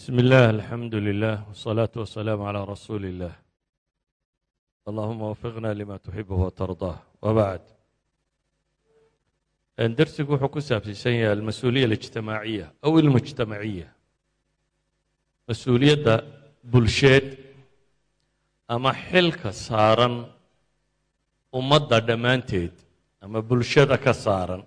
بسم الله الحمد لله والصلاة والسلام على رسول الله اللهم وفقنا لما تحبه وترضاه وبعد درسigu wuxuu ku saabsiisan yahay almas-uuliya الاجtimaaعiya أو اlmujtamaciya mas-uuliyadda bulsheed ama xilka saaran ummadda dhammaanteed ama bulshada ka saaran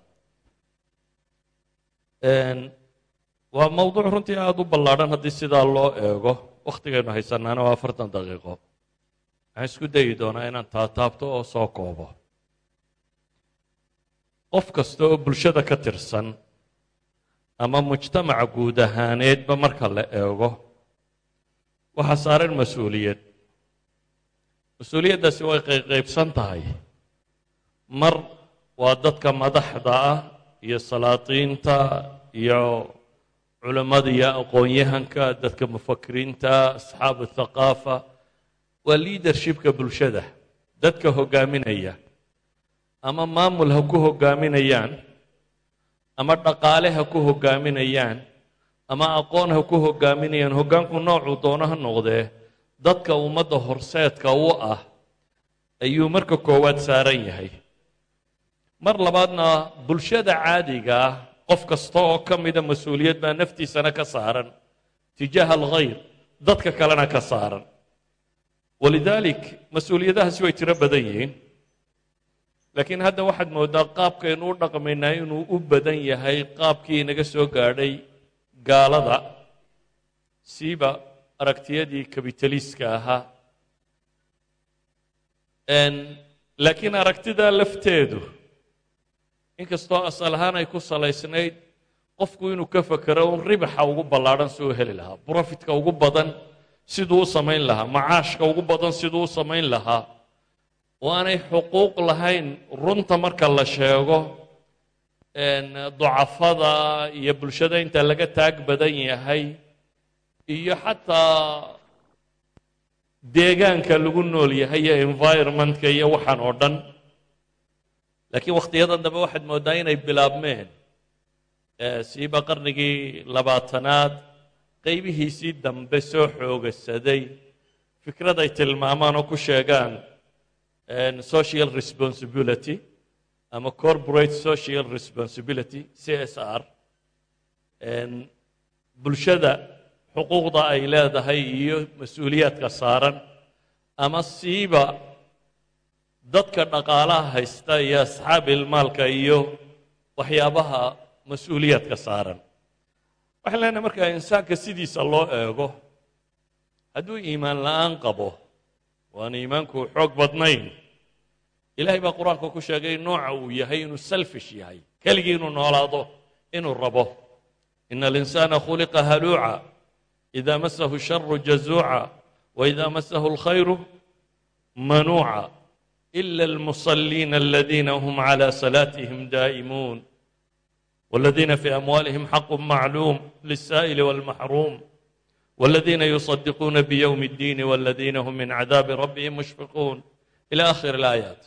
waa mowduuc runtii aada u ballaadhan haddii sidaa loo eego. Wakhtigaynu haysanaana waa afartan daqiiqo. Waxaan isku dayi doonaa inaan taataabto oo soo koobo. Qof kasta oo bulshada ka tirsan ama mujtamaca guud ahaaneedba marka la eego waxaa saaran mas'uuliyad. Mas'uuliyaddaasi way qayqaybsan tahay. Mar waa dadka madaxda ah iyo salaatiinta iyo culammada iyo aqoon-yahanka dadka mufakiriinta asxaabu athaqaafa waa liadershipka bulshada. Dadka hoggaaminaya ama maamul ha ku hoggaaminayaan ama dhaqaale ha ku hoggaaminayaan ama aqoon ha ku hoggaaminayaan hoggaanku noocuu doono ha noqdee dadka ummadda horseedka u ah ayuu marka koowaad saaran yahay. Mar labaadna bulshada caadiga ah qof kasta oo ka mida mas'uuliyad baa naftiisana ka saaran tijaaha alkhayr dadka kalena ka saaran. Walidaalik mas'uuliyadahaasi way tiro badan yihiin. Laakiin hadda waxaad mooddaa qaabkaynu u dhaqmaynaa inuu u badan yahay qaabkii inaga soo gaadhay gaalada. Siiba aragtiyadii kabitaliska ahaa. Laakiin aragtida lafteedu inkastoo asal ahaan ay ku salaysnayd qofku inuu ka fakero un ribaxa ugu ballaadhan si uu heli lahaa brofitka ugu badan siduu u samayn lahaa macaashka ugu badan siduu u samayn lahaa oo aanay xuquuq lahayn runta marka la sheego ducafada iyo bulshada inta laga taag badan yahay iyo xataa deegaanka lagu nool yahay iyo environmentka iyo waxaan oo dhan laakiin wakhtiyadan dambe waxaad mooddaa inay bilaabmeen siiba qarnigii labaatanaad qaybihiisii dambe soo xoogasaday fikrad ay tilmaamaan oo ku sheegaan social responsibility ama corporate social responsibility c s r. Bulshada xuquuqda ay leedahay iyo mas'uuliyaadka saaran ama siiba dadka dhaqaalaha haysta iyo asxaabi ilmaalka iyo waxyaabaha mas'uuliyaadka saaran. Waxaan leenahay markaa insaanka sidiisa loo eego hadduu iimaan la'aan qabo waana iimaanku xoog badnayn. Ilahay baa qur'aanka ku sheegay nooca uu yahay inuu selfish yahay keligii inuu noolaado inuu rabo. Ina alinsaana khuliqa haluuca ida masahu sharu jazuuca waida masahu alkhayru manuuca ila almusaliina aladiina hum cala salaatihim daa'imuun والذين في أموالهم حق معلوم للسائل والمحروم والذين يصدقون بيوم الدين والذين هم من عذاب ربهم مشفقون إلى آخر الآيات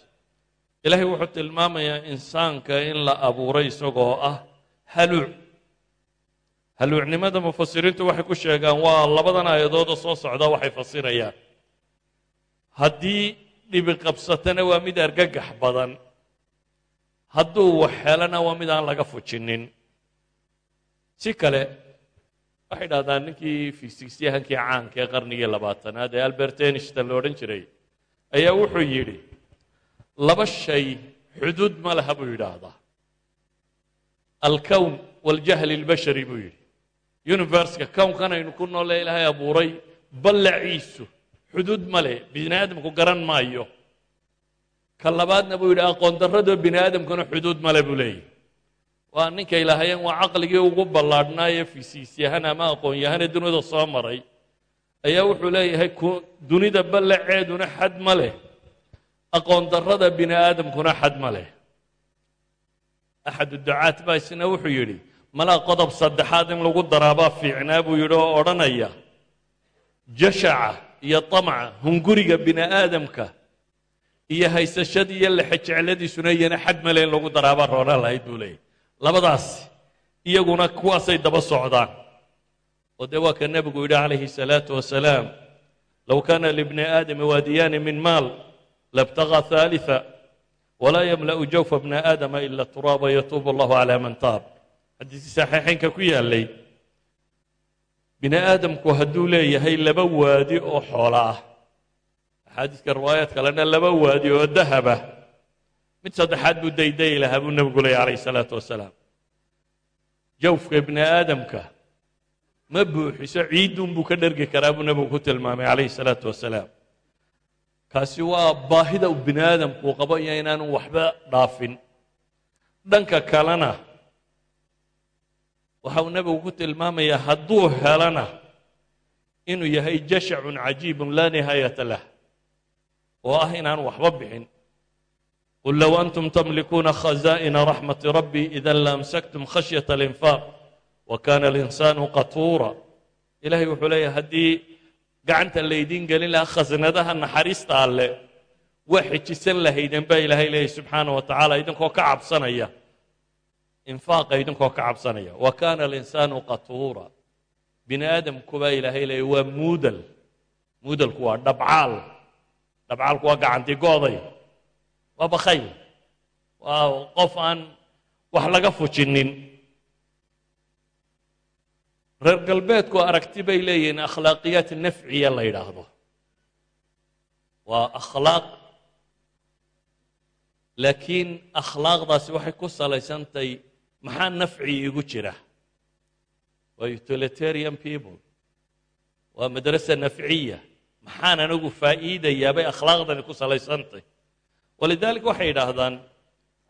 إلهي wuxuu tilmaamayaa insaanka in la abuuray isagoo ah haluuc haluucnimada mufasiriintu waxay ku sheegaan waa labadan aayadooda soo socda waxay fasirayaan haddii dhibi qabsatana waa mid argagax badan. Hadduu wax helana waa mid aan laga fujinin. Si kale waxay dhahdaan ninkii fisikisyahankii caanka ee qarnigii labaatanaad ee albert enishton la odhan jiray ayaa wuxuu yidhi laba shay xuduud ma laha buu yidhaahdaa. Alkown waljahli اlbashari buu yidhi. Universka kownkan aynu ku noole ilaahay abuuray ballaciisu xuduud ma leh bini aadamku garan maayo. Ka labaadna buu yidhi aqoon darradoo bini aadamkuna xuduud male buu leeyahy waa ninka ilaahayeen waa caqligii ugu ballaadhnaa ee fisiisyahan ama aqoon-yahanee dunida soo maray ayaa wuxuu leeyahay dunida ballaceeduna xad ma leh. Aqoon darrada bini aadamkuna xad ma leh. Axad uducaat baa wuxuu yidhi malaa qodob saddexaad in lagu daraabaa fiicnaa buu yidhi oo odhanaya. Jashaca iyo tamca hunguriga bini aadamka iyo haysashadii iyo lexejecladiisuna iyana xad male in lagu daraabaa roonaan lahayd buu leeyahy labadaas iyaguna kuwaasay daba socdaan oo dee waa ka nebigu yidhi calayhi الsalaaةu wasalaam low kana libni aadami waadiyaani min maal labtaغى ثaaliثa walaa yamla'u jawfa bna aadama ila turaaba yatuub allahu calى man taab xadiiskii saxiixaynka ku yaalay bini aadamku hadduu leeyahay laba waadi oo xoola ah. Axaadiiska riwaayaad kalena laba waadi oo dahaba mid saddexaad buu daydayi lahaa buu nebigu leeyay calayh isalaatu wasalaam. Jawfka bini aadamka ma buuxiso ciidun buu ka dhergi karaa buu nebigu ku tilmaamay calayhi salaatu wasalaam. Kaasi waa baahida uu bini aadamku qabo iyo inaanu waxba dhaafin. Dhanka kalena waxa uu nebigu ku tilmaamayaa hadduu helana inuu yahay jashacun cajiibun laa nihaayata lah oo ah inaanu waxba bixin. Qul low antum tamlikuuna khazaa'ina raxmati rabbi idan laamsaktum khashyata alinfaaq wa kana alinsaanu qatuura. Ilahay wuxuu leeyahay haddii gacanta laydiin gelin lahaa khasnadaha naxariista alle waa xejisan lahaydeen baa ilaahay leeyahy subxaana wa tacaala idinkoo ka cabsanaya infaaqa idinkoo ka cabsanaya. Wa kana alinsaanu qatuura. Bini aadamku baa ilaahay leeyahy waa muudal. Muudalku waa dhabcaal dhabcaalku waa gacanti go'day waa bakhayl waa qof aan wax laga fujinin. Reer galbeedku aragti bay leeyihiin akhlaaqiyaat nafciya la yidhaahdo. Waa akhlaaq. Laakiin akhlaaqdaasi waxay ku salaysantahay maxaa nafci igu jira? Waa utilitarian people. Waa madrasa nafciya. Maxaan anigu faa'iidayaa bay akhlaaqdani ku salaysantay? Walidaalika waxay yidhaahdaan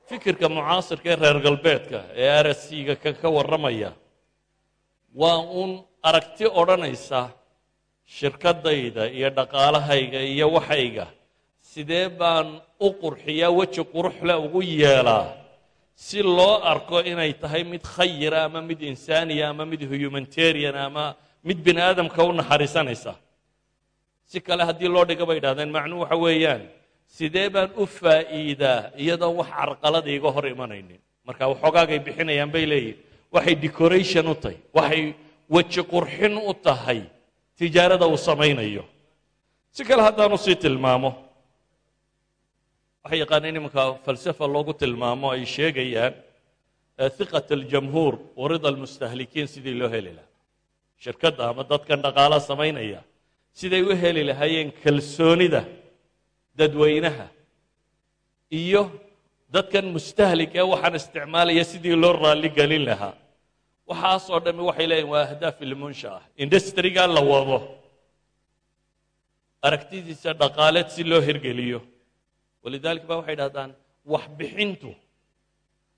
fikirka mucaasirka ee reer galbeedka ee arasiga ka ka warramaya waa uun aragti odhanaysa shirkaddayda iyo dhaqaalahayga iyo waxayga. Sidee baan u qurxiyaa weji quruxle ugu yeelaa si loo arko inay tahay mid khayira ama mid insaaniya ama mid humanitarian ama mid bini aadamka u naxariisanaysa. Si kale haddii loo dhiga bay yidhahdeen macnuhu waxa weeyaan sidee baan u faa'iidaa iyadoon wax carqalada iga hor imanaynin? Marka waxoogaagay bixinayaan bay leeyihiin waxay decoration u tahay waxay weji qurxin u tahay tijaarada uu samaynayo. Si kale haddaanu sii tilmaamo waxay yaqaaneen imanka falsafa loogu tilmaamo ay sheegayaan hiqat aljamhuur warida almustahlikiin sidii loo heli lahaa. Shirkadda ama dadkan dhaqaala samaynaya siday u heli lahaayeen kalsoonida dadweynaha iyo dadkan mustahlik ee waxaan isticmaalaya sidii loo raalli gelin lahaa. Waxaasoo dhammi waxay leeyihiin waa ahdaaf ilmunsha ah industriga la wado. Aragtidiisa dhaqaaleed si loo hirgeliyo walidaalika ba waxay idhahdaan waxbixintu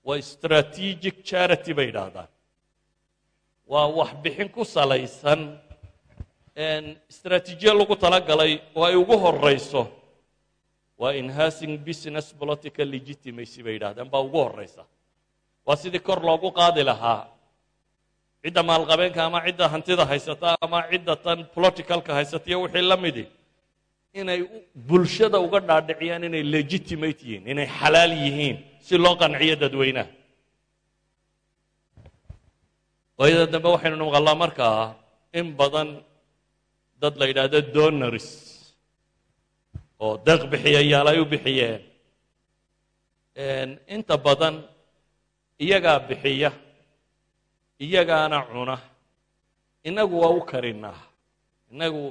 waa strategic charity bay idhaahdaan. Waa waxbixin ku salaysan istraatiijiya lagu talagalay oo ay ugu horayso waa enhancing business political legitimacy bay yidhahdeen baa ugu horaysa waa sidii kor loogu qaadi lahaa. Cidda maalqabeenka ama cidda hantida haysata ama cidda tan politicalka haysata iyo wixii la midi inay bulshada uga dhaadhiciyaan inay legitimate yihiin inay xalaal yihiin si loo qanciyo dadweynaha. Waayada dambe waxaynu maqallaa markaa in badan dad la yidhaahdo donors oo deeq bixiyayaal ay u bixiyeen inta badan iyagaa bixiya iyagaana cuna innagu waa u karinaa innagu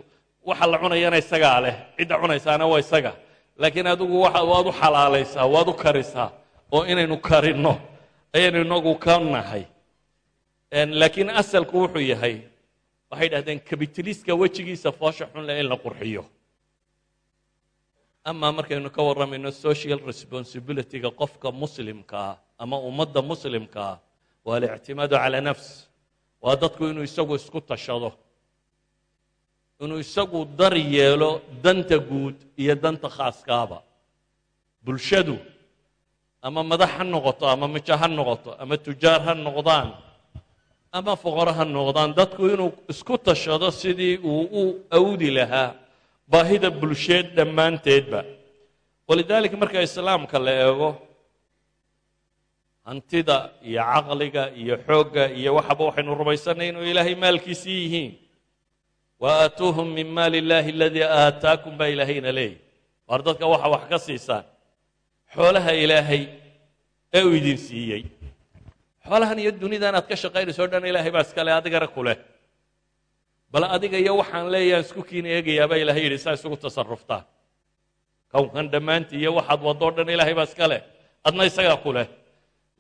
waxa la cunayana isagaa leh cidda cunaysaana waa isaga. Laakiin adigu waad u xalaalaysaa waad u karisaa oo inaynu karinno ayaynu inagu ka nahay. Laakiin asalku wuxuu yahay waxay dhahdeen kabitaliska wejigiisa foosha xun leh in la qurxiyo. Amaa markaynu ka warramayno social responsibilityga qofka muslimkaa ama ummadda muslimkaa waa alictimaadu calaa nafs. Waa dadku inuu isagu isku tashado inuu isagu dar yeelo danta guud iyo danta khaaskaaba. Bulshadu ama madax ha noqoto ama mijo ha noqoto ama tujaar ha noqdaan ama foqoro ha noqdaan dadku inuu isku tashado sidii uu u awdi lahaa baahida bulsheed dhammaanteedba. Walidaalika marka islaamka la eego hantida iyo caqliga iyo xoogga iyo waxaba waxaynu rumaysanay inuu ilaahay maalkiisii yihiin wa aatuuhum min maali illaahi aladii aataakum baa ilaahayna leeyahy. Waar dadka waxa wax ka siisaan? Xoolaha ilaahay ee uu idin siiyey. Xoolahan iyo dunida inaad ka shaqaynayso o dhan ilaahay baa iskale adigana ku bal adiga iyo waxaan leeyahan isku kiin eegayaabaa ilahay yidhi saa isugu tasaruftaan kownkan dhammaantii iyo waxaad waddo o dhan ilaahay baa iska leh. Adna isagaa ku leh.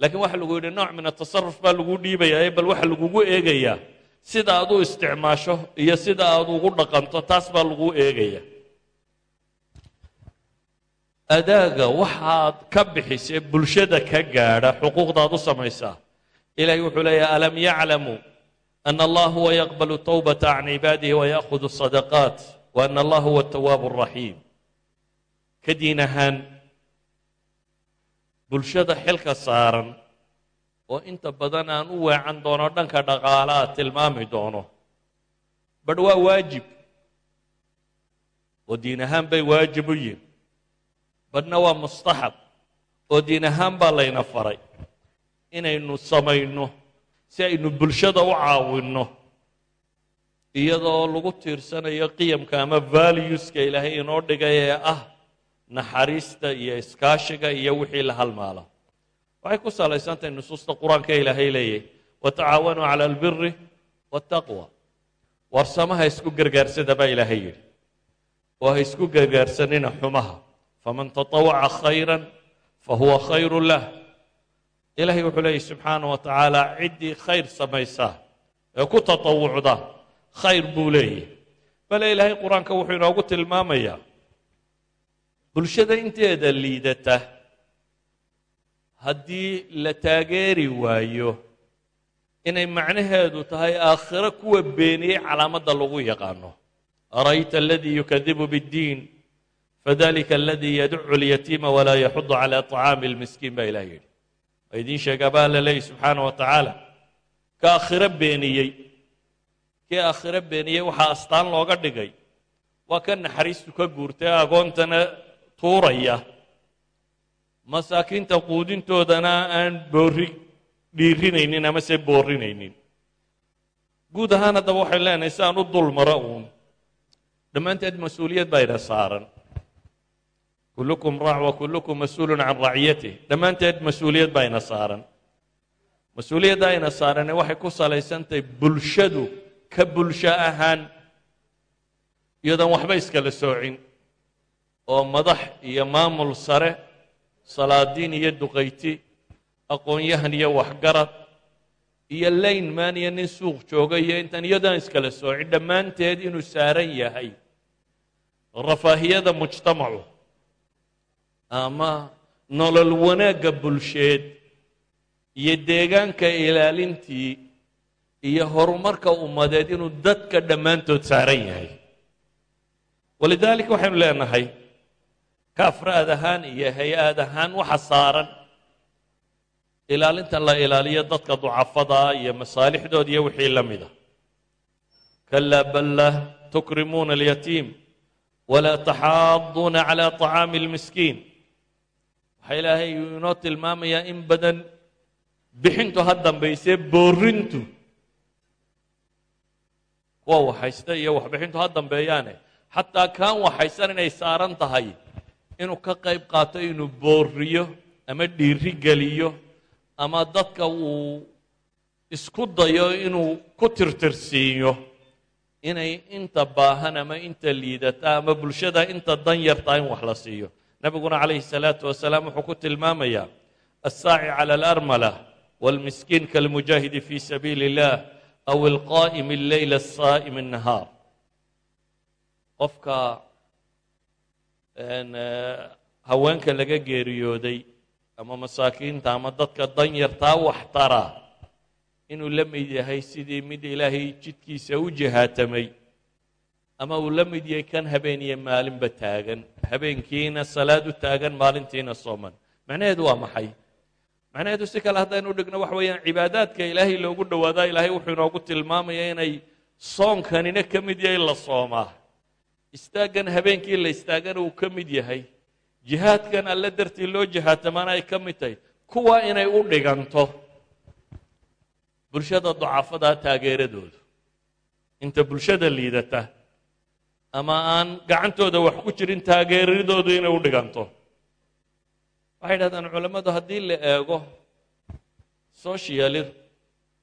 Laakiin waxa lagu yidhi nooc min atasaruf baa lagu dhiibayaa ee bal waxa lagugu eegayaa sida aad u isticmaasho iyo sida aad ugu dhaqanto taas baa laguu eegaya. Adaaga waxaad ka bixisee bulshada ka gaadha xuquuqdaad u samaysaa. Ilaahay wuxuu leeyahay alam yaclamuu ana allah huwa yaqbalu towbata can cibaadihi wayaakhudu sadaqaat wa ana allah huwa atawaabu araxiim ka diin ahaan bulshada xilka saaran oo inta badan aan u weecan doono dhanka dhaqaalaha tilmaami doono. Badh waa waajib. Oo diin ahaan bay waajib u yihiin badhna waa mustaxab. Oo diin ahaan baa layna faray. Inaynu samayno si aynu bulshada u caawinno. Iyadoo lagu tiirsanayo qiyamka ama valueska ilaahay inoo dhigay ee ah naxariista iyo iskaashiga iyo wixii la halmaalo waxay ku salaysantahay nusuusta qur'aanka ilaahay leeyahy watacaawanuu cala albiri waataqwa warsamaha isku gargaarsada baa ilaahay yidhi. Oo ha isku gargaarsanina xumaha. Faman tatawaca khayra fahuwa khayru lah. Ilahay wuxuu leeyahy subxaana wa tacaala ciddii khayr samaysaa. Ee ku tatawucda khayr buu leeyahy bale ilaahay qur'aanka wuxuu inoogu tilmaamayaa bulshada inteeda liidata haddii la taageeri waayo inay macnaheedu tahay aakhiro kuwa beeniyey calaamadda lagu yaqaano. Arayta aladii yukadibu biddiin fadalika aladii yaducu lyatiima walaa yaxudu calaa طacaami lmiskiin baa ilaah yidhi. Ma idiin sheega baa la leeyi subxaana wa tacaala ka aakhiro beeniyey kii aakhiro beeniyey waxaa astaan looga dhigay. Waa ka naxariistu ka guurtay agoontana tuuraya masaakiinta quudintoodana aan boori dhiirinaynin ama se boorinaynin guud ahaan haddaba waxay leenahay si aan u dul maro uun. Dhammaanteed mas'uuliyad baa ina saaran. Kullukum raac wa kullukum mas'uulun can raciyatih dhammaanteed mas'uuliyad baa ina saaran. Mas'uuliyadda ayna saarane waxay ku salaysantahay bulshadu ka bulsho ahaan iyadoon waxba iskala soocin oo madax iyo maamul sare salaadiin iyo duqayti aqoon-yahan iyo waxgarad iyo laynman iyo nin suuq jooga iyo intaan iyadoon iskala soocin dhammaanteed inuu saaran yahay rafaahiyada mujtamacu ama nolol wanaagga bulsheed iyo deegaanka ilaalintii iyo horumarka ummadeed inuu dadka dhammaantood saaran yahay. Walidaalika waxaynu leenahay afraad ahaan iyo hay'ad ahaan waxa saaran. Ilaalinta la ilaaliyo dadka ducafadaa iyo masaalixdood iyo wixii la mida kalaa bal lah tukrimuuna alyatiim walaa taxaaduuna calaa طacaami اlmiskiin waxaa ilaahay uu inoo tilmaamayaa in badan bixintu ha dambaysee boorintu kuwa waxhaysta iyo waxbixintu ha dambeeyaane. Xataa kaan waxhaysan inay saaran tahay inuu ka qayb qaato inuu booriyo ama dhiiri geliyo ama dadka uu isku dayo inuu ku tirtirsiiyo inay inta baahan ama inta liidata ama bulshada inta dan yartaa in wax la siiyo nebiguna calayhi salaatu wasalaam wuxuu ku tilmaamayaa assaaci cala alarmala wاlmiskiin kalmujaahidi fi sabiili اllah aw ilqaa'imi اlleyla asaa'im الnahaar qofka haweenka laga geeriyooday ama masaakiinta ama dadka danyartaa wax tara inuu la mid yahay sidii mid ilaahay jidkiisa u jihaatamay ama uu la mid yahay kan habeeniyo maalinba taagan. Habeenkiina salaad u taagan maalintiina sooman. Macnaheedu waa maxay? Macnaheedu si kale haddaynu dhigno waxa weeyaan cibaadaadka ilaahay loogu dhowaadaa ilaahay wuxuu inoogu tilmaamaya inay soonkanina ka mid yahay la soomaa istaaggan habeenkii la istaagana uu ka mid yahay. Jihaadkan alle dartii loo jihaatamaana ay ka mid tahay. Kuwa inay u dhiganto. Bulshada ducafadaa taageeradoodu. Inta bulshada liidata. Ama aan gacantooda wax ku jirin taageeradoodu inay u dhiganto. Waxay dhahdaan culammadu haddii la eego sociali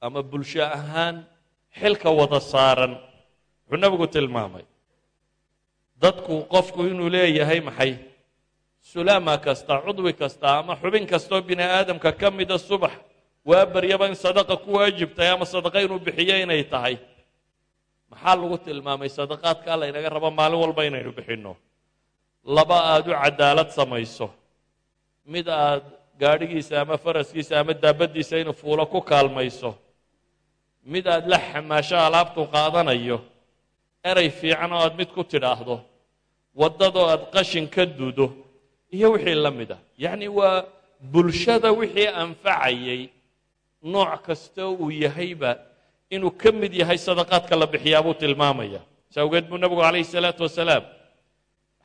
ama bulsho ahaan xilka wada saaran wuxuu nebigu tilmaamay dadku qofku inuu leeyahay maxay? Sulaama kasta cudwi kasta ama xubin kastoo bini aadamka ka mida subax waa baryaba in sadaqa ku waajibtahay ama sadaqa inuu bixiyo inay tahay? Maxaa lagu tilmaamay sadaqaadka alla inaga rabo maalin walba inaynu bixinno? Laba aad u cadaalad samayso. Mid aad gaadhigiisa ama faraskiisa ama daabaddiisa inuu fuulo ku kaalmayso. Mid aad la xamaasho alaabtu qaadanayo erey fiican oo aad mid ku tidhaahdo waddadoo aad qashin ka dudo iyo wixii la mid ah. Yacni waa bulshada wixii anfacayay nooc kasta uu yahayba inuu ka mid yahay sadaqaadka la bixiyaa buu tilmaamaya. Si awgeed buu nebigu calayhi salaatu wasalaam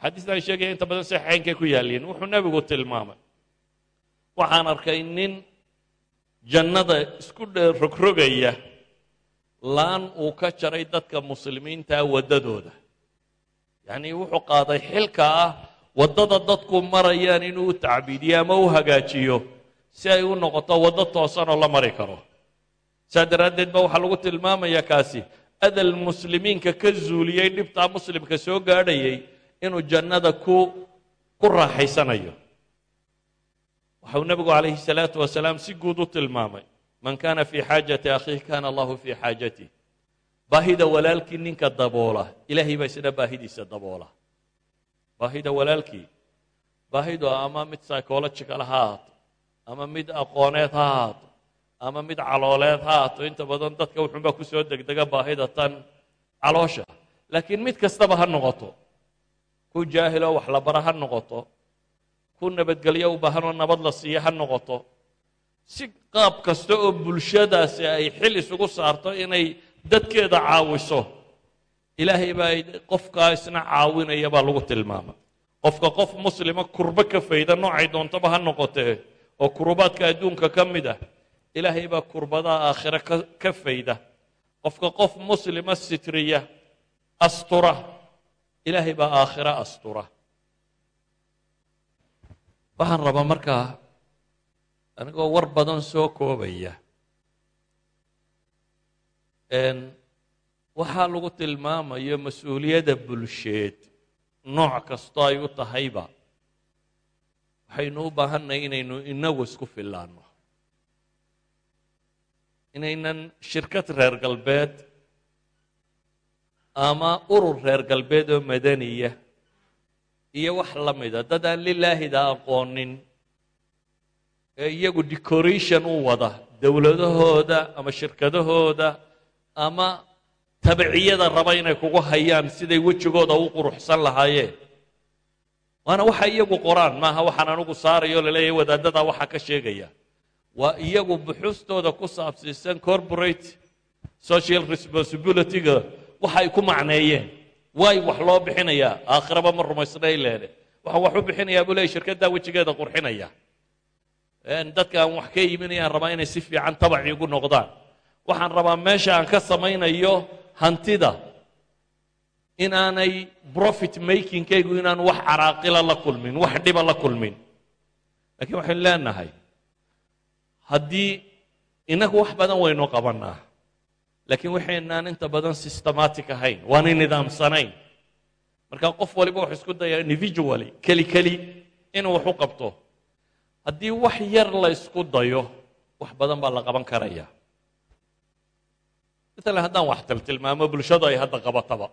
xadiistan sheegaya inta badan saxiixaynkay ku yaalliin wuxuu nebigu tilmaamay. Waxaan arkay nin jannada isku rogrogaya laan uu ka jaray dadka muslimiintaa waddadooda yacnii wuxuu qaaday xilka ah waddada dadku marayaan inuu u tacbiidiyo ama u hagaajiyo si ay u noqoto waddo toosan oo la mari karo. Saa daraaddeed ba waxaa lagu tilmaamayaa kaasi adal muslimiinka ka zuuliyey dhibtaa muslimka soo gaadhayay inuu jannada ku ku raaxaysanayo. Waxau nebigu calayhi salaatu wasalaam si guud u tilmaamay man kana fii xaajati akhiih kana allahu fii xaajatih baahida walaalkii ninka daboola ilaahay baa isna baahidiisa daboola. Baahida walaalkii baahidu ama mid psychological ha ahaato ama mid aqooneed ha ahaato ama mid calooleed ha ahaato inta badan dadka wuxuunbaa ku soo degdega baahida tan caloosha. Laakiin mid kastaba ha noqoto ku jaahiloo wax la bara ha noqoto ku nabadgelyo u baahanoo nabad la siiya ha noqoto si qaab kasta oo bulshadaasi ay xil isugu saarto inay dadkeeda caawiso ilaahay baa qofkaa isna caawinaya baa lagu tilmaamay qofka qof muslima kurbo ka fayda noocay doontaba ha noqotee oo kurubaadka adduunka ka mid ah ilaahay baa kurbadaha aakhire ka fayda. Qofka qof muslima sitriya astura ilaahay baa aakhire astura. Waxaan rabaa markaa anigoo war badan soo koobaya. Waxaa lagu tilmaamayo mas'uuliyadda bulsheed nooc kastoo ay u tahayba. Waxaynu u baahannahay inaynu inagu isku fillaanno. Inaynan shirkad reer galbeed ama urur reer galbeed oo madaniya iyo wax la mida. Dad aan lilaahida aqoonin ee iyagu decoration u wada dowladahooda ama shirkadahooda ama tabiciyada raba inay kugu hayaan siday wejigooda u quruxsan lahaayeen. Waana waxa iyagu qoraan maaha waxaan anugu saarayo la leeyahay wadaaddadaa waxaa ka sheegaya. Waa iyagu buxuustooda ku saabsiisan corporate social responsibilityga waxa ay ku macneeyeen. Waay wax loo bixinayaa aakhiraba ma rumaysnay leene. Waxaan wax u bixinayaa buu leeyay shirkaddaa wejigeeda qurxinaya dadka aan wax ka iibinayaan rabaa inay si fiican tabaci ugu noqdaan. Waxaan rabaa meesha aan ka samaynayo hantida. In aanay profit makingkaygu inaan wax caraaqila la kulmin wax dhiba la kulmin. Lakiin waxaynu leenahay haddii innagu wax badan waynu qabannaa laakiin waxaynaan inta badan systematic ahayn waanay nidaamsanayn. Marka qof waliba wax isku daya individually keli keli inuu wax u qabto haddii wax yar la ysku dayo wax badan baa la qaban karaya. Maalan haddaan wax tiltilmaamo bulshadu ay hadda qabataba.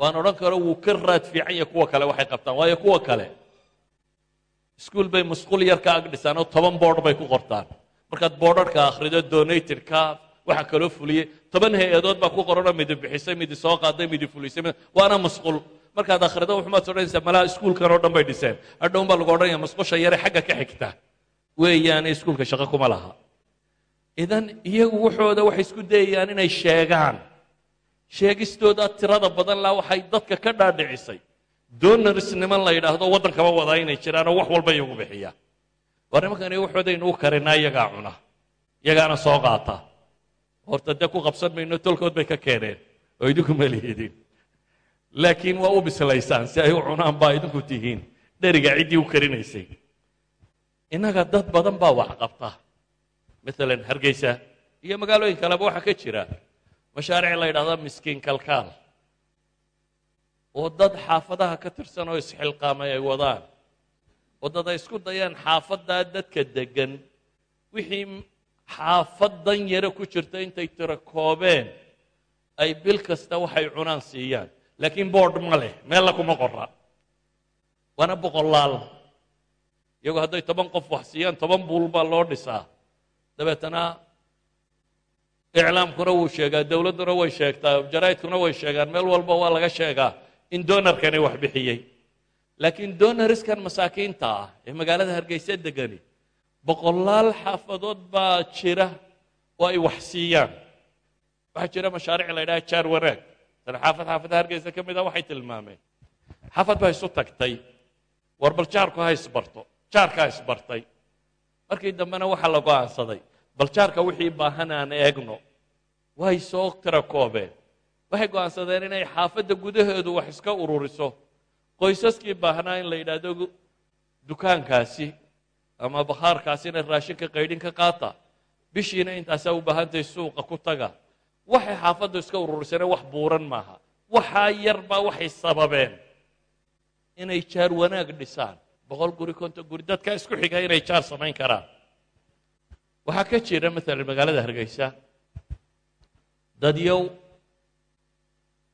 Waan odhan karo wuu ka raad fiican yahay kuwa kale waxay qabtaan. Waayo kuwa kale iskuol bay musqul yar ka ag dhisaan oo toban boord bay ku qortaan. Markaad boodharka akhrido donatedka waxa kaloo fuliyey toban hay'adood baa ku qoranoo midi bixisay midi soo qaaday midi fulisay waana musqul markaad akhrido waxumaad odhanaysaa malaha iskuulkan oo dhan bay dhiseen. Hadhown baa lagu odhanaya musqusha yare xagga ka xigta. Weeyaane iskuulka shaqo kuma laha. Idan iyagu waxooda waxay isku dayayaan inay sheegaan. Sheegistooda tirada badan laa waxay dadka ka dhaadhicisay. Donors niman la yidhaahdo waddankaba wadaa inay jiraanoo wax walba iyagu bixiyaan war nimankani waxoodaynu u karinaa iyagaa cuna iyagaana soo qaata. Horta dee ku qabsan mayno tolkood bay ka keeneen. Oo idinku ma lihidin laakiin waa u bislaysaan si ay u cunaan baa idinku tihiin. Dheriga ciddii u karinaysay. Innaga dad badan baa wax qabta. Maalan hargeysa iyo magaalooyin kaleba waxaa ka jira. Mashaariic la yidhahdo miskiin kalkaal. Oo dad xaafadaha ka tirsan oo isxilqaamay ay wadaan. Oo dad ay isku dayaan xaafaddaa dadka deggan. Wixii xaafad dan yare ku jirta intay tiro koobeen ay bil kasta waxay cunaan siiyaan laakiin boord ma leh meella kuma qora waana boqolaal iyagoo hadday toban qof wax siiyaan toban buul baa loo dhisaa. Dabeetana iclaamkuna wuu sheegaa dowladduna way sheegtaa jaraa'idkuna way sheegaan meel walba waa laga sheegaa in doonarkani wax bixiyey. Laakiin doonariskan masaakiinta ah ee magaalada hargeysa degani boqolaal xaafadood baa jira oo ay wax siiyaan waxaa jira mashaariic la ydhaha jaar wanaag tan xaafad xaafadaha hargeysa ka mid a waxay tilmaameen. Xaafad baa isu tagtay. War bal jaarku ha isbarto jaarkaa isbartay. Markii dambena waxaa la go'aansaday bal jaarka wixii baahan aan eegno way soo tira koobeen. Waxay go'aansadeen inay xaafadda gudaheedu wax iska ururiso. Qoysaskii baahnaa in la yidhaahdo dukaankaasi ama bakhaarkaasina raashinka qaydhin ka qaata. Bishiina intaasaa u baahantahay suuqa ku taga waxay xaafaddu iska ururisane wax buuran maaha. Waxaa yarbaa waxay sababeen inay jaar wanaag dhisaan. Boqol guri konton guri dadkaa isku xiga inay jaar samayn karaan. Waxaa ka jira maalan magaalada hargeysa. Dadyow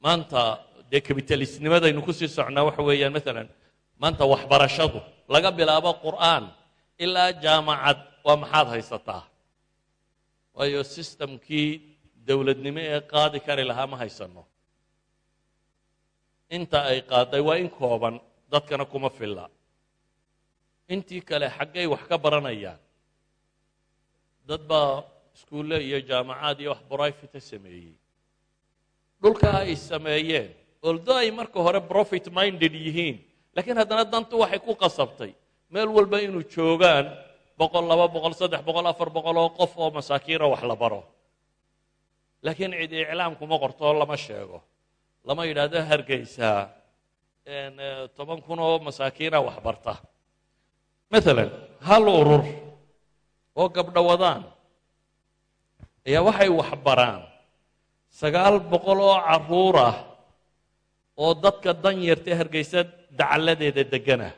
maanta dee kabitalisnimadaynu ku sii socnaa waxa weeyaan maalan maanta waxbarashadu laga bilaabo qur'aan ilaa jaamacad waa maxaad haysataa? Waayo sistamkii dowladnimo ee qaadi kari lahaa ma haysanno. Inta ay qaadday waa in kooban dadkana kuma filla. Intii kale xaggay wax ka baranayaan. Dad baa iskuulle iyo jaamacaad iyo wax brifata sameeyey. Dhulka ay sameeyeen oldo ay marka hore profit minded yihiin laakiin haddana dantu waxay ku qasabtay. Meel walba inuu joogaan boqol laba boqol saddex boqol afar boqol oo qof oo masaakiina wax la baro laakiin cid iclaam kuma qorto lama sheego. Lama yidhaahdo hargeysaa toban kun oo masaakiina wax barta maalan hal urur oo gabdho wadaan ayaa waxay wax baraan sagaal boqol oo carruur ah oo dadka dan yartay hargeysa dacalladeeda deggana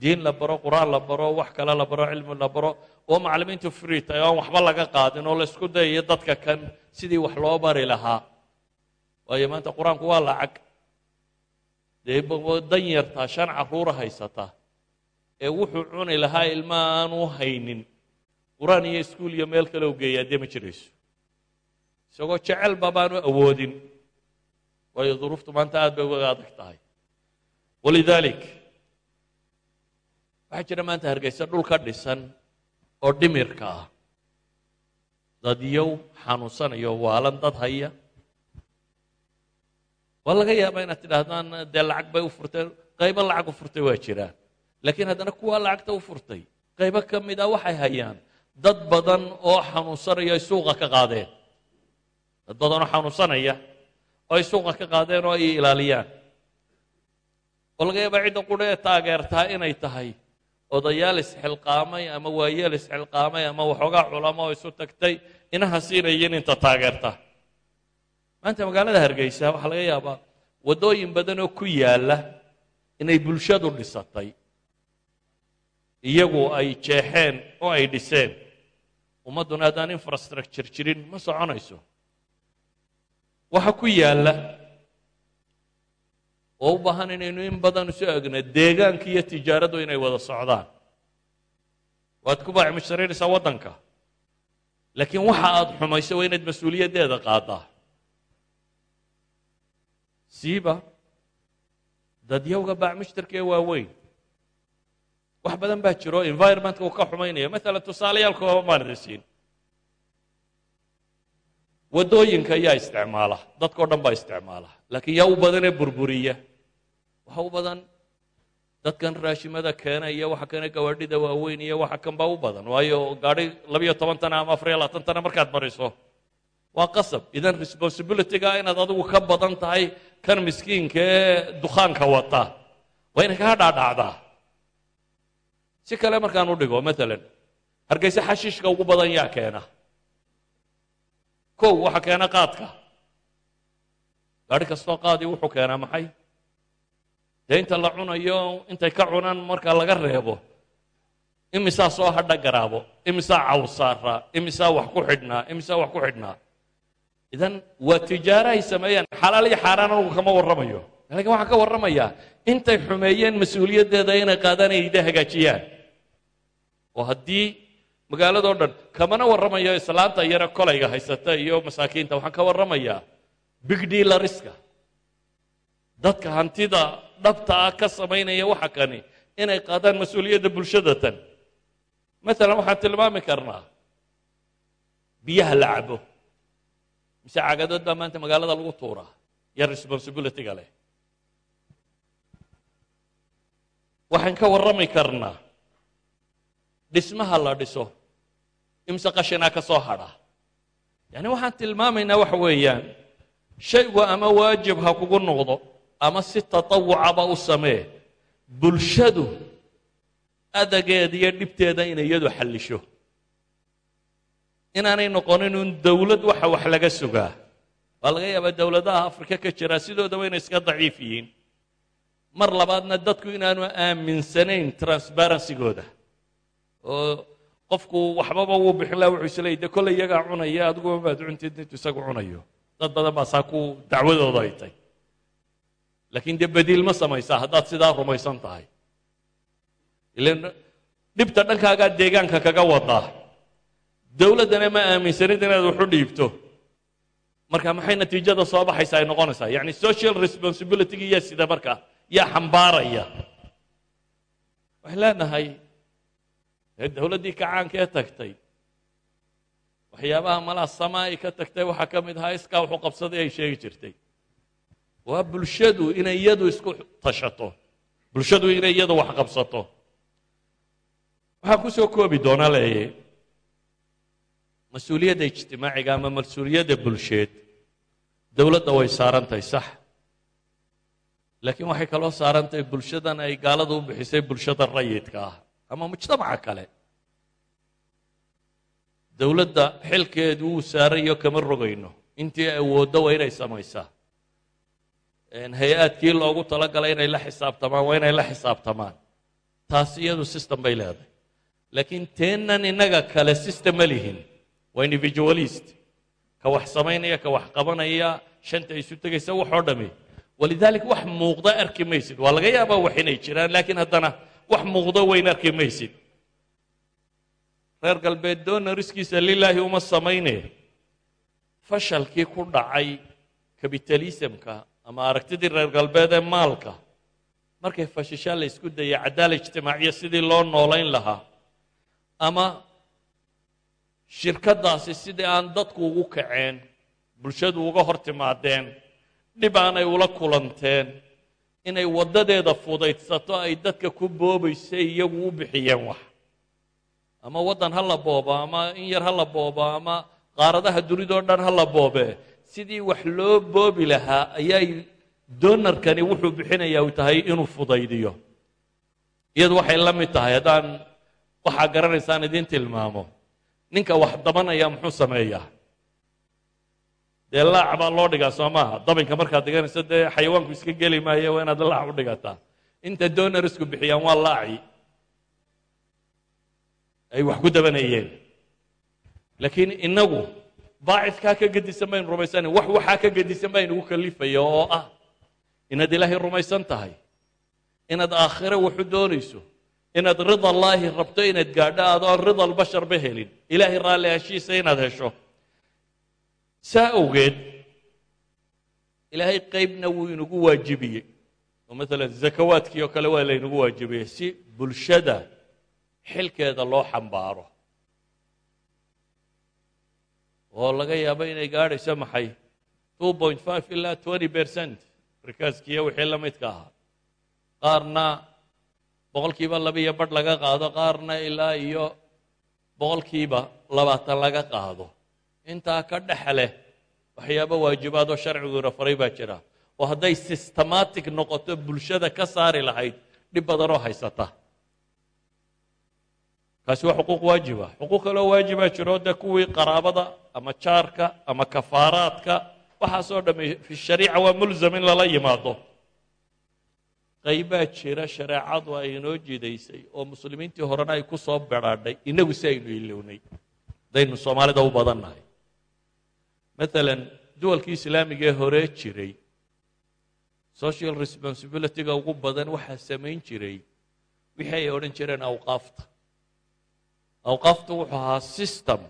diin la baro qur'aan la baro wax kale la baro cilmi la baro oo macallimiintu free tahay oan waxba laga qaadin oo la isku dayayo dadka kan sidii wax loo bari lahaa. Waayo maanta qur'aanku waa lacag. Dee dan yartaa shan carruura haysata ee wuxuu cuni lahaa ilma aanu haynin. Qur'aan iyo iskuul iyo meel kale u geeyaa dee ma jirayso? Isagoo jecelba baanu awoodin. Waayo duruuftu maanta aad bay uga adag tahay. Walidaalik waxaa jira maanta hargeysa dhul ka dhisan oo dhimirka ah. Dadyow xanuunsanayo waalan dad haya. Waa laga yaabaa inaad tidhaahdaan dee lacag bay u furteen qaybo lacag u furtay waa jiraan laakiin haddana kuwa lacagta u furtay qaybo ka mid a waxay hayaan dad badan oo xanuunsanaya ay suuqa ka qaadeen. Dad badan oo xanuunsanaya oo ay suuqa ka qaadeen oo ay ilaaliyaan. Oo laga yaabaa cidda qudha ee taageertaa inay tahay odayaal isxilqaamay ama waayeel isxilqaamay ama waxoogaa culamo oo isu tagtay inaha siinayin inta taageerta. Maanta magaalada hargeysa waxaa laga yaabaa waddooyin badan oo ku yaalla inay bulshadu dhisatay iyagu ay jeexeen oo ay dhiseen. Ummadduna haddaan infrastructure jirin ma soconayso. Waxa ku yaalla oo u baahan inaynu in badan isu egno deegaanka iyo tijaaraddu inay wada socdaan. Waad ku baacmushtarinaysaa waddanka. Laakiin waxa aad xumayso waa inaad mas'uuliyaddeeda qaaddaa siiba dadyowga baacmushtarka ee waaweyn. Wax badan baa jiro environmentka uu ka xumaynaya. Maalan tusaalayaal kooban baan idin siin waddooyinka yaa isticmaala dadkao dhan baa isticmaala. Laakiin yaa u badanee burburiya waxa u badan. Dadkan raashimada keena iyo waxa keena gawaadhida waaweyn iyo waxa kan baa u badan. Waayo gaadhi labiyo toban tana ama afariyo labaatan tana markaad mariso waa qasab. Idan responsibilityga inaad adigu ka badan tahay kan miskiinka ee dukaanka wata. Waa inay kaa dhaadhacdaa si kale markaan u dhigo maalan hargeyse xashiishka ugu badan yaa keena. Kow waxa keena qaadka. Gaadhi kastoo qaadii wuxuu keenaa maxay dee inta la cunayo intay ka cunaan marka laga reebo. Imisaa soo hadha garaabo imisaa cawsaara imisaa wax ku xidhnaa imisaa wax ku xidhnaa idan waa tijaaro ay sameeyaan xalaal iyo xaaraan anugu kama warramayo. Laakiin waxaan ka warramayaa intay xumeeyeen mas'uuliyaddeeda inay qaadaan ay ida hagaajiyaan. Oo haddii magaaladoo dhan kamana warramayo islaanta yare kolayga haysata iyo masaakiinta waxaan ka warramayaa. Big dealariska dadka hantida dhabta ah ka samaynaya waxa kani inay qaadaan mas'uuliyadda bulshada tan. Maalan waxaan tilmaami karnaa biyaha la cabo. Mise cagadood baa maanta magaalada lagu tuuraa iyo responsibilityga leh. Waxaan ka warrami karnaa dhismaha la dhiso imse qashinaa ka soo hadha. Yani waxaan tilmaamaynaa waxa weeyaan shaygu ama waajib ha kugu noqdo ama si tatawucaba u samee bulshadu adageeda iyo dhibteeda inay iyadu xallisho. Inaanay noqonin un dowlad waxa wax laga sugaa. Waa laga yaabaa dowladaha afrika ka jira sidoodaba inay iska daciif yihiin. Mar labaadna dadku inaanu aaminsanayn transparencygooda. Oo qofku waxbaba wuu bixin laha wuxuu isleeyay de kolley iyagaa cunaya adiguba baad cuntid intu isagu cunayo. Dad badan baa saa ku dacwadooda ay tay laakiin dee badiil ma samaysaa haddaad sidaa rumaysan tahay ilan dhibta dhankaagaa deegaanka kaga wadaa dowladdana ma aaminsanid inaad waxu dhiibto marka maxay natiijada soo baxaysa ay noqonaysaa yani social responsibility-gi yaa sida marka. Yaa xambaaraya waxay leenahay dee dowladdii kacaankee tagtay waxyaabaha malaa samaa ay ka tagtay waxaa ka mid ahaa iskaa wuxuu qabsaday ay sheegi jirtay waa bulshadu inay iyadu isku tashato. Bulshadu inay iyadu wax qabsato. Waxaan ku soo koobi doonaa leeye mas'uuliyadda ijtimaaciga ama mas'uuliyadda bulsheed dowladda way saaran tahay sax. Laakiin waxay kaloo saaran tahay bulshadan ay gaaladu u bixisay bulshada rayidka ah ama mujtamaca kale. Dowladda xilkeedu wuu saarayo kama rogayno. Intii awooddo waa inay samaysaa hay'aadkii loogu talagalay inay la xisaabtamaan waa inay la xisaabtamaan. Taas iyadu system bay leedahay. Laakiin teennan innaga kale system ma lihin. Waa individualist. Ka wax samaynaya ka wax qabanaya shanta isu tegaysa waxoo dhami. Walidalik wax muuqda arki maysid. Waa laga yaabaa wax inay jiraan laakiin haddana wax muuqdo weyn arki maysid. Reer galbeed doonariskiisa lilaahi uma samayne. Fashalkii ku dhacay kabitalismka ama aragtidii reer galbeed ee maalka markay fashishaan la isku dayay cadaala ijtimaaciya sidii loo noolayn lahaa ama shirkaddaasi sidii aan dadku ugu kaceen bulshadu uga hor timaadeen dhib aanay ula kulanteen inay waddadeeda fudaydsato ay dadka ku boobaysay iyagu u bixiyeen wax. Ama waddan ha la boobo ama in yar ha la boobo ama qaaradaha dunidao dhan ha la boobe sidii wax loo boobi lahaa ayay doonarkani wuxuu bixinayaa u tahay inuu fudaydiyo. Iyadu waxay la mid tahay haddaan waxaa garanaysaan idiin tilmaamo. Ninka wax dabanaya muxuu sameeyaa? Dee laac baa loo dhigaa soo maaha? Dabinka markaad dhiganayso dee xayawaanku iska geli maayo waa inaad laac u dhigataa? Inta donarisku bixiyaan waa laaci. Ay wax ku dabanayeen. Laakiin inagu baacidkaa ka gedisan baynu rumaysanan wax waxaa ka gedisan baa inugu kalifaya oo ah inaad ilaahay rumaysan tahay inaad aakhire waxu doonayso inaad rida allaahi rabto inaad gaadho aado aan rida albasharba helin. Ilaahay raalli heshiisa inaad hesho. Saa awgeed ilaahay qaybna wuu inagu waajibiyey. Oo maalan zakawaadkii oo kale waa laynagu waajibiyey si bulshada xilkeeda loo xambaaro oo laga yaabo inay gaadhayso maxay? Two point five ilaa twenty percent. Markaaskiiyo wixii la midka ahaa. Qaarna boqolkiiba labiiyo badh laga qaado qaarna ilaa iyo boqolkiiba labaatan laga qaado. Intaa ka dhex leh waxyaaba waajibaadoo sharciguuna faray baa jira. Oo hadday systematic noqoto bulshada ka saari lahayd dhib badanoo haysata kaasi waa xuquuq waajiba. Xuquuq kaloo waajibaa jiro dee kuwii qaraabada ama jaarka ama kafaaraadka. Waxaasoo dhamme fi shariica waa mulzam in lala yimaado. Qaybaa jira shareecadu ay inoo jidaysay oo muslimiintii horena ay ku soo bedhaadhay innagu si aynu ilownay. Hadaynu soomaalida u badan nahay maalan duwalkii islaamigee hore jiray social responsibilityga ugu badan waxaa samayn jiray. Wixii ay odhan jireen awqaafta awqaaftu wuxuu ahaa system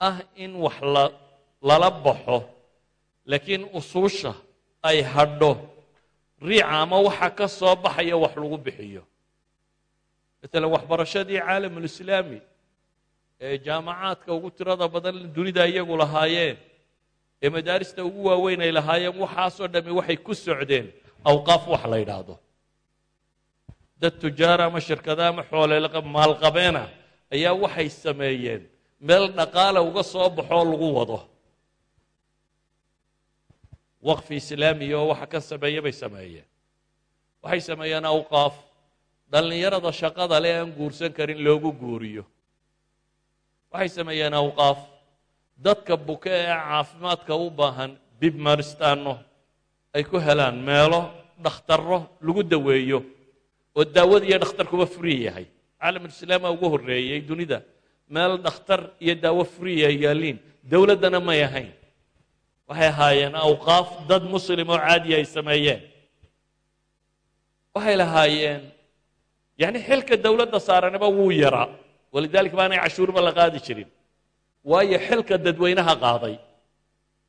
ah in wax la lala baxo laakiin usuusha ay hadho. Riica ama waxa ka soo baxaya wax lagu bixiyo. Maalan waxbarashadii caalamulislaami ee jaamacaadka ugu tirada badan dunida iyagu lahaayeen ee madaarista ugu waaweyn ay lahaayeen waxaasoo dhammi waxay ku socdeen. Awqaaf wax la yidhaahdo dad tujaara ama shirkada ama xoole maalqabeena ayaa waxay sameeyeen. Meel dhaqaala uga soo baxoo lagu wado. Waqfi islaamiya oo waxa ka sameeya bay sameeyeen. Waxay sameeyeen awqaaf. Dhallinyarada shaqada le aan guursan karin loogu guuriyo. Waxay sameeyeen awqaaf. Dadka buke ee caafimaadka u baahan bib maristaano ay ku helaan meelo dhakhtarro lagu daweeyo oo daawada iyo dhakhtarkuba free yahay. Caalamulislaama ugu horreeyey dunida meel dhakhtar iyo daawo free yaaliin dowladdana may ahayn. Waxay ahaayeen awqaaf dad muslim oo caadiya ay sameeyeen. Waxay lahaayeen yacni xilka dowladda saaranaba wuu yaraa walidaalika baanay cashuurba la qaadi jirin. Waayo xilka dadweynaha qaaday.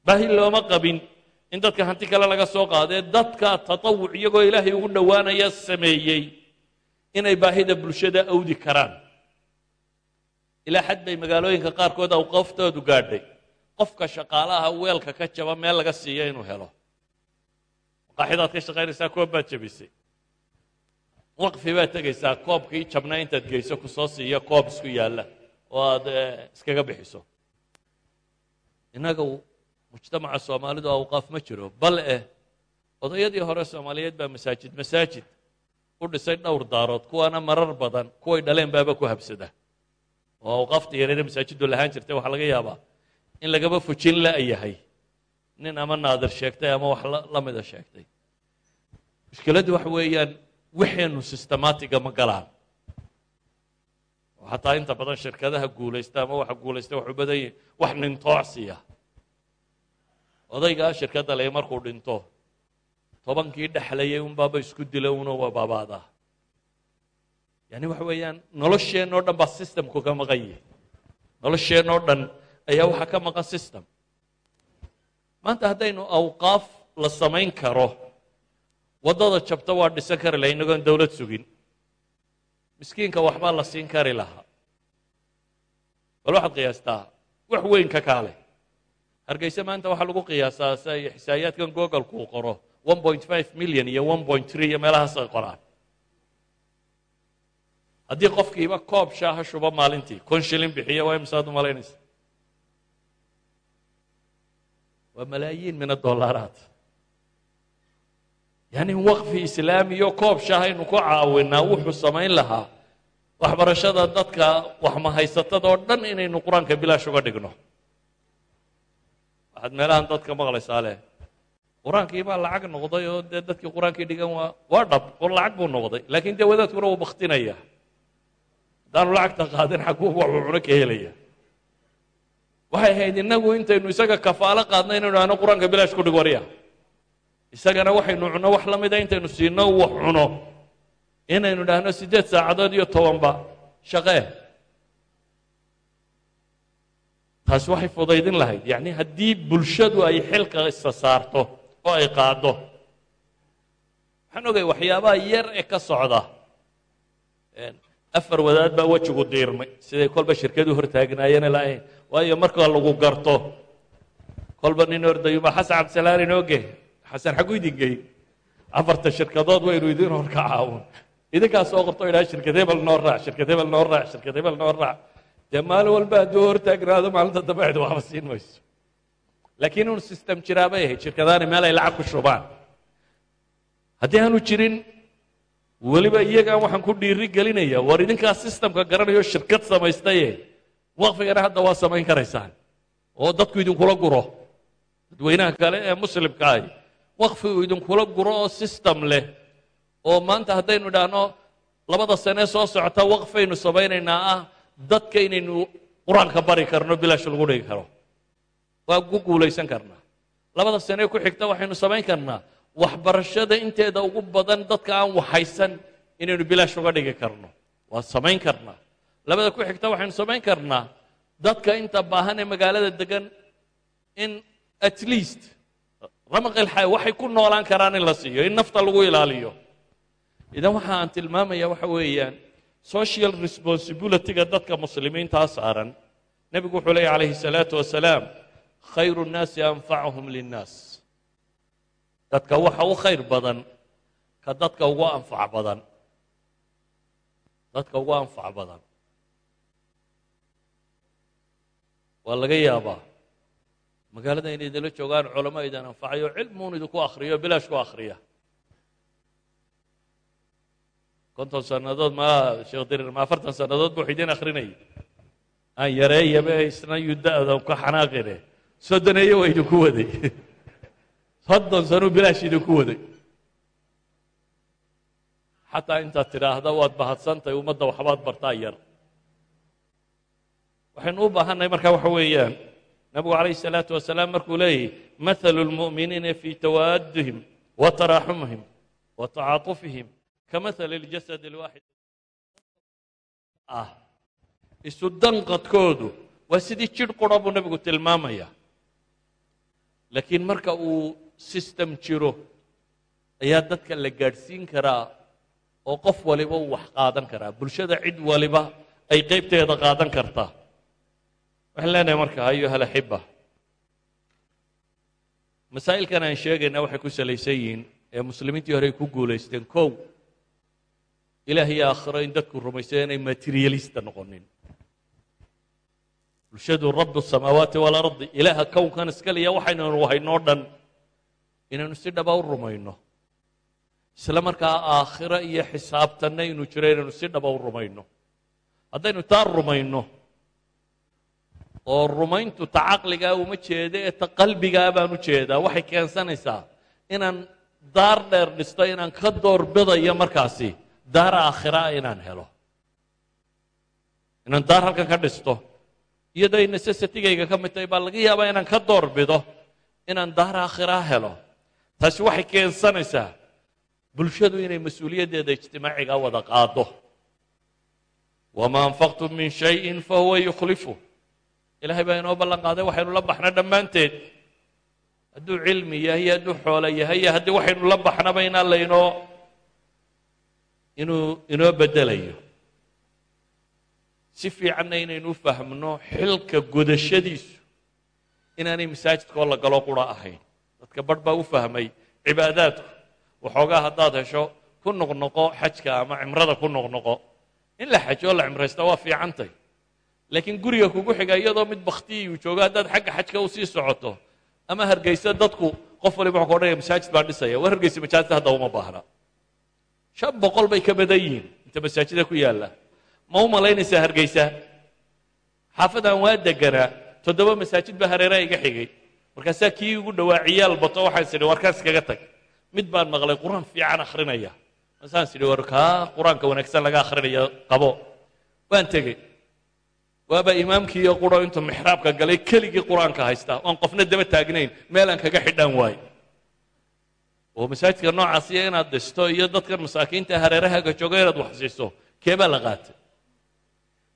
Baahi looma qabin in dadka hanti kale laga soo qaadee dadka tatawuc iyagoo ilaahay ugu dhowaanaya sameeyey inay baahida bulshada awdi karaan. Ilaa xad bay magaalooyinka qaarkood awqaaftoodu gaadhay. Qofka shaqaalaha weelka ka jaba meel laga siiyo inuu helo. Maqaaxidaad ka shaqaynaysaa koob baad jabisay. Waqfi baad tegaysaa koobkii jabna intaad geyso ku soo siiyo koob isku yaalla oo aad iskaga bixiso. Innaga mujtamaca soomaalidu awqaaf ma jiro. Bal eh odayadii hore soomaaliyeed baa masaajid. Masaajid u dhisay dhowr daarood kuwaana marar badan kuway dhaleen baaba ku habsada. Oo awqaafta yareeda masaajiddu lahaan jirtay waxaa laga yaabaa in lagaba fujin la-yahay nin ama naadir sheegtay ama wax la mida sheegtay. Mushkiladdu waxa weeyaan waxeenu systematiga ma galaan. Oo xataa inta badan shirkadaha guulaysta ama waxa guulaysta waxu badan yihiin wax nintoocsiya odaygaa shirkadda le markuu dhinto tobankii dhexlayay un baaba isku dila una waa baabaadaa yani waxa weeyaan nolosheenoo dhan baa systemku ka maqan yihi nolosheenoo dhan ayaa waxaa ka maqan system. Maanta haddaynu awqaaf la samayn karo waddada jabta waa dhisan kari laha inagoon dowlad sugin. Miskiinka waxbaa la siin kari lahaa. Bal waxaad qiyaastaa wax weyn ka kaale hargeyse maanta waxaa lagu qiyaasaa si ay xisaayaadkan googalku u qoro. one point five million iyo one point three iyo meelahaas ay qoraan. Haddii qofkiiba koob shaaha shubo maalintii kun shilin bixiya waa imisaad u malaynaysa. Waa malaayiin min adollaraat yani waqfi islaamiyo koob shaahaynu ku caawinaa wuxuu samayn lahaa waxbarashada dadka waxmahaysatada oo dhan inaynu qur'aanka bilaash uga dhigno waxaad meelahan dadka maqlaysaa leh qur'aankii baa lacag noqday oo dee dadkii qur'aankii dhigan waa waa dhab lacag buu noqday. Laakiin dee wadaadkuna wuu baktinaya haddaanu lacagta qaadin xaguu waxuu cuno ka helaya. Waxay ahayd innagu intaynu isaga kafaalo qaadna inaynu ahno qur'aanka bilaash ku dhig warya isagana waxaynu cunno wax la mida intaynu siino wax cuno. Inaynu dhahno siddeed saacadood iyo tobanba. Shaqee taasi waxay fudaydin lahayd. Yacni haddii bulshadu ay xilka isa saarto oo ay qaaddo waxaan ogay waxyaabaha yar ee ka socda. Afar wadaad baa wejigu diirmay. Siday kolba shirkadu hortaagnaayeen lahayn waayo marka lagu garto kolba nin ordayuma xasan cabdisalaan inooge xasan xagu idin gey afarta shirkadood waynu idin horka caawun idinkaa soo qorto idhaha shirkad hebel noo raac shirkad hebel noo raac shirkad hebel noo raac dee maalin walba hadduu hortaagnaado maalinta dambe cid waxba siin mayso laakiin inuu system jiraa bay ahayd shirkadaani meel ay lacag ku shubaan haddii aanu jirin weliba iyagaan waxaan ku dhiiri gelinaya war idinkaa systemka garanayo shirkad samaystaye waqfigana hadda waa samayn karaysaan oo dadku idinkula guro dadweynaha kale ee muslimka ahi waqfigu idinkula guro oo system leh oo maanta haddaynu idhaahno labada sanee soo socota waqfaynu samaynaynaa ah dadka inaynu qur'aanka bari karno bilaash lagu dhigi karo. Waa ku guulaysan karnaa labada sanee ku xigta waxaynu samayn karnaa. Waxbarashada inteeda ugu badan dadka aan waxaysan inaynu bilaash uga dhigi karno. Waa samayn karnaa. Labada ku xigta waxaynu samayn karnaa dadka inta baahan ee magaalada degan in at least ramaqilxay waxay ku noolaan karaan in la siiyo in nafta lagu ilaaliyo. Idan waxa aan tilmaamaya waxa weeyaan social responsibilityga dadka muslimiintaa saaran. Nebigu wuxuu leeya calayhi salaatu wasalaam khayru nnaasi anfacuhum linnaas. Dadka waxa u khayr badan ka dadka ugu anfac badan. Dadka ugu anfac badan. Waa laga yaabaa magaalada inay idinla joogaan culamo idin anfacayo cilmuun idinku akhriyo bilaash ku akhriya konton sannadood ma sheekh dirir ma afartan sannadood buu idin akhrinayay aan yareeyabe isna yuda'dan ka xanaaqine soddoneeye waa idinku waday soddon sanuu bilaash idinku waday xataa intaad tidhaahda waad bahadsantahay ummadda waxbaad bartaa yar waxaynu u baahannahay marka waxa weeyaan nabigu calayh الsalaatu wasalaam markuu leeyahy mathalu اlmu'miniina fii tawaadihim wa taraaxumihim wa tacaatufihim kamahali اljasad اlwaaxid ah isu danqadkoodu waa sidii jidh qura buu nebigu tilmaamaya laakiin marka uu system jiro ayaa dadka la gaadhsiin karaa oo qof waliba uu wax qaadan karaa bulshada cid waliba ay qaybteeda qaadan kartaa waxaan leenahay marka ayuha alaxiba masaa'ilkan aan sheegayna waxay ku salaysan yihiin ee muslimiintii hore ay ku guulaysteen kow ilaah iyo aakhiro in dadku rumaysa inay materialista noqonin. Bulshadu rabu samaawaati waalardi ilaaha kownkan iskaliya waxaynanu haynoo dhan inaynu si dhaba u rumayno. Isla markaa aakhiro iyo xisaabtanna inuu jiro inaynu si dhaba u rumayno. Haddaynu taa rumayno oo rumayntu ta caqligaa uma jeeda ee ta qalbigaa baan u jeedaa. Waxay keensanaysaa inaan daar dheer dhisto inaan ka doorbidayo markaasi daar aakhiraa inaan helo. Inaan daar halkan ka dhisto. Iyadoo ay necessitigayga ka mid tahay baa laga yaabaa inaan ka doorbido inaan daar aakhiraa helo. Taasi waxay keensanaysaa bulshadu inay mas'uuliyaddeeda ijtimaaciga wada qaado wama anfaqtum min shayin fahuwa yukhlifu. Ilahay baa inoo ballan qaaday waxaynu la baxna dhammaanteed. Hadduu cilmi yahay iyo hadduu xoolo yahay iyo haddii waxaynu la baxnaba inaan laynoo inuu inoo beddelayo si fiicanna inaynu u fahmno xilka godashadiisu inaanay masaajidkoo la galo qura ahayn. Dadka barh baa u fahmay cibaadaadku waxoogaa haddaad hesho ku noqnoqo xajka ama cimrada ku noqnoqo. In la xajo la cimraysta waa fiicantay laakiin guriga kugu xiga iyadoo mid baktiyi uu joogo haddaad xagga xajka u sii socoto ama hargeysa dadku qof waliba wuxuu ka odhanaya masaajid baan dhisaya. War hargeysa masaajidta hadda uma baahna shan boqol bay ka badan yihiin. Inta masaajida ku yaalla. Ma u malaynaysaa hargeysa xaafadan waa deganaa toddoba masaajid baa hareeraha iga xigay. Markaasaa kii ugu dhowaa ciyaal bato waxaan sidhi warkaas kaga tag. Mid baan maqlay qur'aan fiican akhrinaya. Masaan sidhi war kaa qur'aanka wanaagsan laga akhrinaya qabo. Waan tegey. Waaba imaamkii iyo quro intuu mixraabka galay keligii qur'aanka haystaa. Oon qofna daba taagnayn meelaan kaga xidhaan waayo oo masaajidka noocaasiya inaad dhisto iyo dadkan masaakiinta hareerahaaga jooga inaad wax siiso keebaa la qaatay?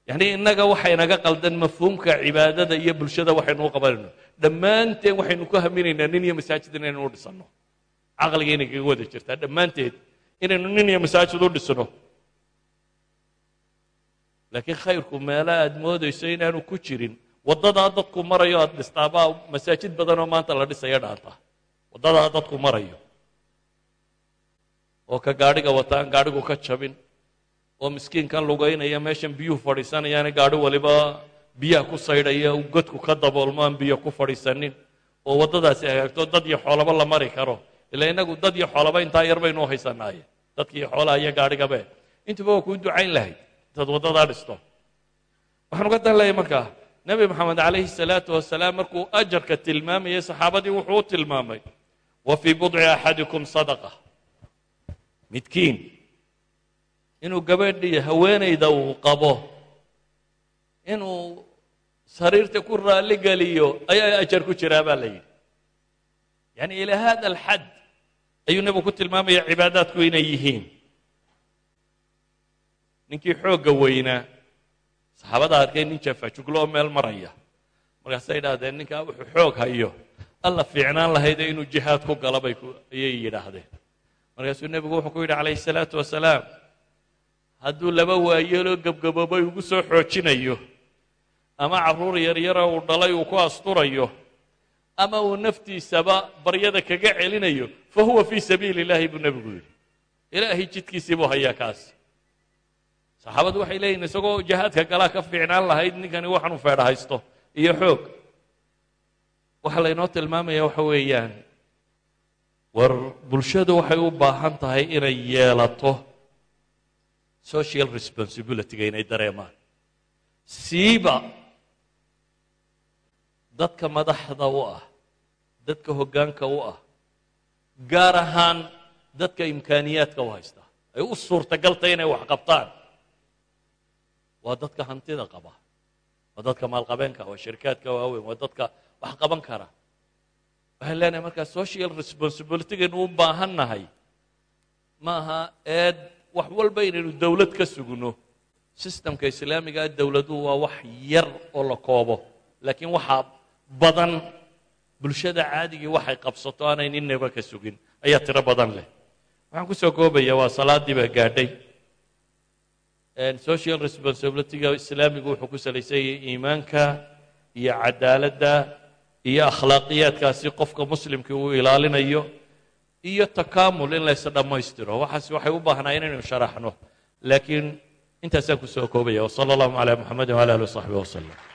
Yacni innaga waxay naga qaldan mafhuumka cibaadada iyo bulshada waxaynu u qabanayno dhammaanteen waxaynu ku haminaynaa nin iyo masaajid inaynu u dhisanno. Caqliga inay kaga wada jirtaa. Dhammaanteed inaynu nin iyo masaajid u dhisno laakiin khayrku meelo aad moodayso inaanu ku jirin. Waddadaa dadku marayo aad dhistaabaa masaajid badanoo maanta la dhisaya dhaanta waddadaa dadku marayo oo ka gaadhiga wata aan gaadhigu ka jabin oo miskiinkan lugaynaya meeshan biyuhu fadhiisanayaane gaadhi waliba biyaha ku saydhaya uu godku ka daboolmo aan biyo ku fadhiisanin oo waddadaasi hagaagto dad iyo xoolaba la mari karo. Ila innagu dad iyo xoolaba intaa yar baynu u haysanaaye dadkiiyo xoolaha iyo gaadhigabe intuba waa kuu ducayn lahayd intaad waddadaa dhisto. Waxaan uga dan leeyahy markaa nebi moxamed calayhi salaatu wasalaam markuu ajarka tilmaamayay saxaabadii wuxuu u tilmaamay wa fii budci axadikum sadaqa midkiin. Inuu gabadhii haweenayda uu qabo inuu sariirta ku raalli geliyo ayaa ajar ku jiraa baa la yidhi. Yani ilaa hada alxad ayuu nebigu ku tilmaamaya cibaadaadku inay yihiin. Ninkii xoogga weynaa saxaabada arkay nin jafajuglo oo meel maraya. Markaasay idhaahdeen ninkaa wuxuu xoog hayo. Alla fiicnaan lahayde inuu jihaad ku gala bay ayay yidhaahdeen markaasuu nebigu wuxuu ku yidhi calayhi salaatu wasalaam hadduu laba waayeeloo gebgaboobay ugu soo xoojinayo ama carruur yaryara uu dhalay uu ku asturayo ama uu naftiisaba baryada kaga celinayo fa huwa fii sabiili illaahi buu nebigu yidhi. Ilaahay jidkiisii buu hayaa kaasi. Saxaabadu waxay leeyihiin isagoo jihaadka galaa ka fiicnaan lahayd ninkani waxanu feedha haysto iyo xoog. Waxaa laynoo tilmaamaya waxa weeyaan war bulshadu waxay u baahan tahay inay yeelato social responsibilityga inay dareemaan. Siiba dadka madaxda u ah dadka hoggaanka u ah gaar ahaan dadka imkaaniyaadka u haysta ay u suurtagaltay inay wax qabtaan. Waa dadka hantida qaba waa dadka maalqabeenka waa shirkaadka waaweyn waa dadka wax qaban kara waxaan leenahay markaa social responsibilitygaynu u baahan nahay ma aha eed wax walba inaynu dowlad ka sugno sistemka islaamigaa dowladuhu waa wax yar oo la koobo. Laakiin waxaa badan bulshada caadigii waxay qabsato aanay ninaba ka sugin ayaa tiro badan leh. Waxaan ku soo koobaya waa salaadii baa gaadhay. Social responsibilityga islaamigu wuxuu ku salaysan yahay iimaanka iyo cadaaladda iyo akhlaaqiyaadkaasi qofka muslimkii uu ilaalinayo iyo takaamul in laysa dhammaystiro. Waxaas waxay u baahnaa inaynu sharaxno laakiin intaasaan ku soo koobaya. Wsala allahu calaa muxamedi wala ali wasaxbi wasalam